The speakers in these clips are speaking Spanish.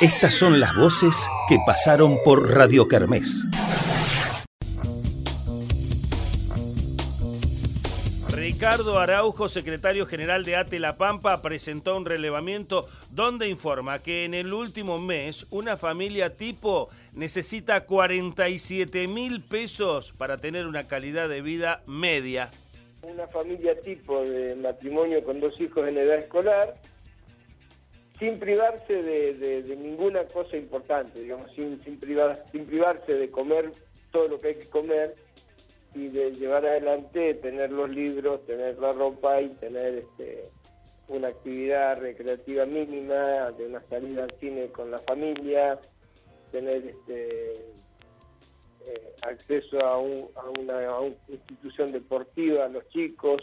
Estas son las voces que pasaron por Radio Kermés. Ricardo Araujo, secretario general de ATE La Pampa, presentó un relevamiento donde informa que en el último mes una familia tipo necesita 47 mil pesos para tener una calidad de vida media. Una familia tipo de matrimonio con dos hijos en edad escolar sin privarse de, ninguna cosa importante, digamos, sin, sin, sin privarse de comer todo lo que hay que comer y de llevar adelante, tener los libros, tener la ropa y tener este, una actividad recreativa mínima, de una salida al cine con la familia, tener este, eh, acceso a, una, a una institución deportiva a los chicos.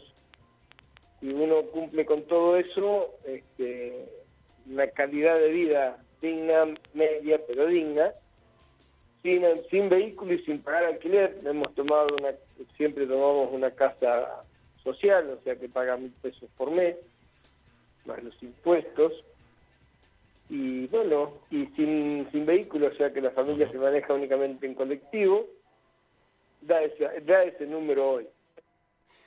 Si uno cumple con todo eso, este, una calidad de vida digna, media, pero digna, sin, sin vehículo y sin pagar alquiler. Hemos tomado una, siempre tomamos una casa social, o sea que paga mil pesos por mes, más los impuestos. Y bueno, y sin, sin vehículo, o sea que la familia se maneja únicamente en colectivo, da ese, da ese número hoy.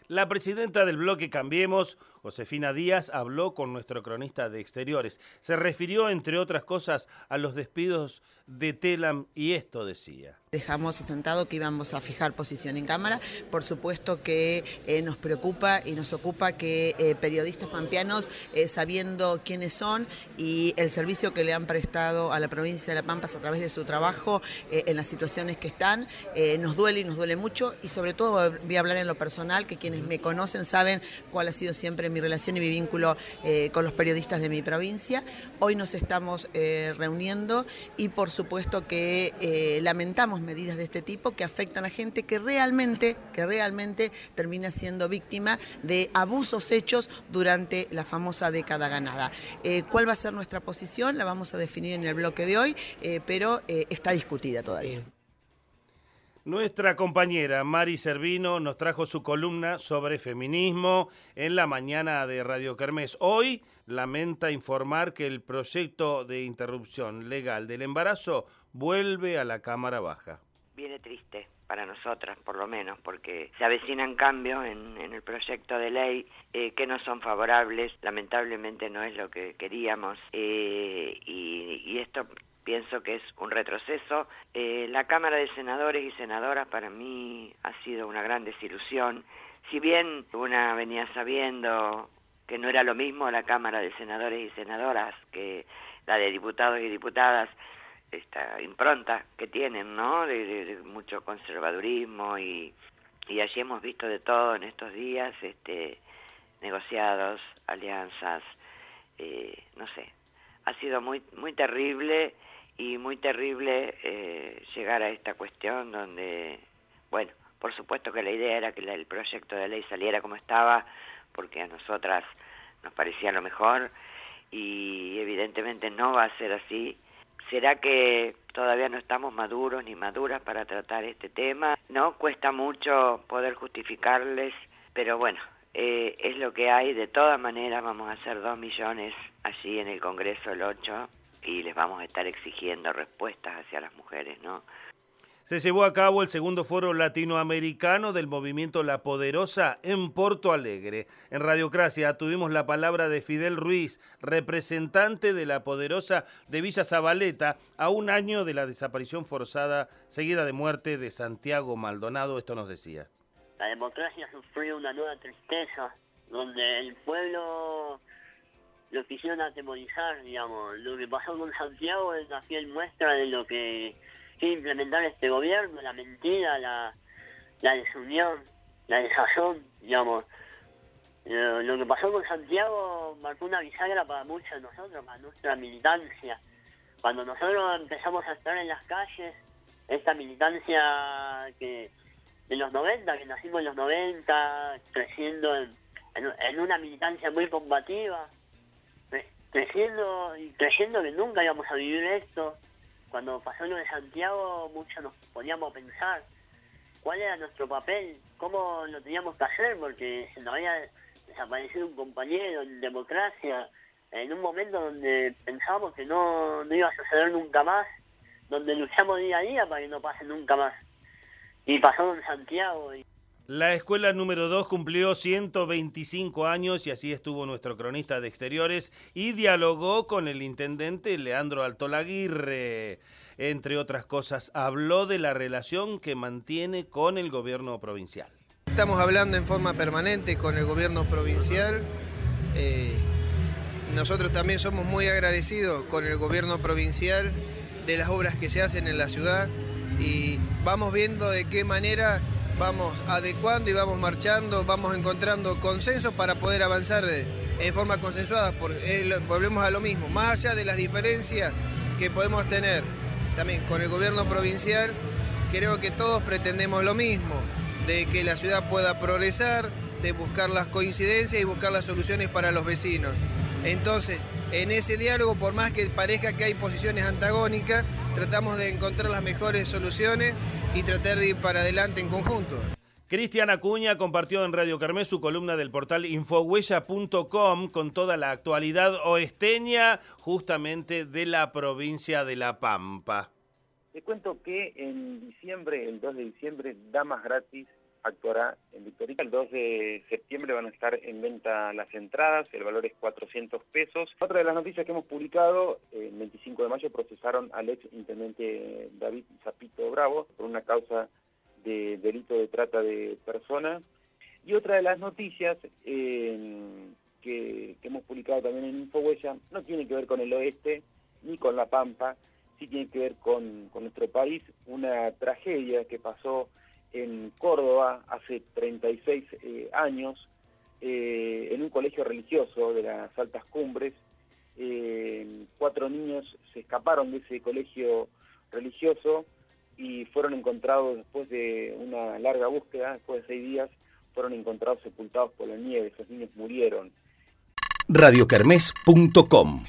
La presidenta del bloque Cambiemos, Josefina Díaz, habló con nuestro cronista de exteriores. Se refirió, entre otras cosas, a los despidos de Telam y esto decía. Dejamos asentado que íbamos a fijar posición en Cámara. Por supuesto que eh, nos preocupa y nos ocupa que eh, periodistas pampeanos, eh, sabiendo quiénes son y el servicio que le han prestado a la provincia de La Pampas a través de su trabajo en las situaciones que están, nos duele y nos duele mucho. Y sobre todo voy a hablar en lo personal, que quienes me conocen saben cuál ha sido siempre mi relación y mi vínculo con los periodistas de mi provincia. Hoy nos estamos reuniendo y por supuesto que lamentamos medidas de este tipo que afectan a gente que realmente, que realmente termina siendo víctima de abusos hechos durante la famosa década ganada. Eh, ¿Cuál va a ser nuestra posición? La vamos a definir en el bloque de hoy, eh, pero eh, está discutida todavía. Nuestra compañera Mari Servino nos trajo su columna sobre feminismo en la mañana de Radio Kermés. Hoy lamenta informar que el proyecto de interrupción legal del embarazo vuelve a la Cámara Baja. Viene triste para nosotras, por lo menos, porque se avecinan cambios en, el proyecto de ley eh, que no son favorables, lamentablemente no es lo que queríamos, eh, y, esto pienso que es un retroceso. Eh, la Cámara de Senadores y Senadoras para mí ha sido una gran desilusión. Si bien una venía sabiendo que no era lo mismo la Cámara de Senadores y Senadoras que la de diputados y diputadas, esta impronta que tienen, ¿no? De, mucho conservadurismo y, y, allí hemos visto de todo en estos días, este, negociados, alianzas, eh, no sé. Ha sido muy, muy terrible y muy terrible eh, llegar a esta cuestión donde, bueno, por supuesto que la idea era que el proyecto de ley saliera como estaba, porque a nosotras nos parecía lo mejor y evidentemente no va a ser así ¿Será que todavía no estamos maduros ni maduras para tratar este tema? No, cuesta mucho poder justificarles, pero bueno, eh, es lo que hay. De todas maneras vamos a hacer dos millones allí en el Congreso el 8 y les vamos a estar exigiendo respuestas hacia las mujeres, ¿no? se llevó a cabo el segundo foro latinoamericano del movimiento La Poderosa en Porto Alegre. En Radiocracia tuvimos la palabra de Fidel Ruiz, representante de La Poderosa de Villa Zabaleta, a un año de la desaparición forzada seguida de muerte de Santiago Maldonado. Esto nos decía. La democracia sufrió una nueva tristeza, donde el pueblo lo quisieron atemorizar, digamos. Lo que pasó con Santiago es la fiel muestra de lo que que implementar este gobierno, la mentira, la, desunión, la desazón, digamos. Lo que pasó con Santiago marcó una bisagra para muchos de nosotros, para nuestra militancia. Cuando nosotros empezamos a estar en las calles, esta militancia que de los 90, que nacimos en los 90, creciendo en, en una militancia muy combativa, creciendo y creyendo que nunca íbamos a vivir esto, cuando pasó lo de Santiago, muchos nos poníamos a pensar cuál era nuestro papel, cómo lo teníamos que hacer, porque se nos había desaparecido un compañero en democracia, en un momento donde pensábamos que no, no iba a suceder nunca más, donde luchamos día a día para que no pase nunca más. Y pasó en Santiago. Y... La escuela número 2 cumplió 125 años y así estuvo nuestro cronista de exteriores y dialogó con el intendente Leandro Altolaguirre. Entre otras cosas, habló de la relación que mantiene con el gobierno provincial. Estamos hablando en forma permanente con el gobierno provincial. Eh, nosotros también somos muy agradecidos con el gobierno provincial de las obras que se hacen en la ciudad y vamos viendo de qué manera vamos adecuando y vamos marchando, vamos encontrando consenso para poder avanzar en forma consensuada. volvemos a lo mismo, más allá de las diferencias que podemos tener también con el gobierno provincial, creo que todos pretendemos lo mismo, de que la ciudad pueda progresar, de buscar las coincidencias y buscar las soluciones para los vecinos. Entonces, en ese diálogo, por más que parezca que hay posiciones antagónicas, tratamos de encontrar las mejores soluciones y tratar de ir para adelante en conjunto. Cristian Acuña compartió en Radio Carmé su columna del portal infohuella.com con toda la actualidad oesteña justamente de la provincia de La Pampa. Te cuento que en diciembre, el 2 de diciembre, Damas Gratis actuará en Victoria. El 2 de septiembre van a estar en venta las entradas, el valor es 400 pesos. Otra de las noticias que hemos publicado, el 25 de mayo procesaron al ex intendente David Zapito Bravo por una causa de delito de trata de personas. Y otra de las noticias que, hemos publicado también en Infohuella no tiene que ver con el oeste ni con La Pampa, sí tiene que ver con, con nuestro país, una tragedia que pasó en Córdoba hace 36 eh, años, eh, en un colegio religioso de las Altas Cumbres. Eh, cuatro niños se escaparon de ese colegio religioso y fueron encontrados después de una larga búsqueda, después de seis días, fueron encontrados sepultados por la nieve, esos niños murieron. radiocarmes.com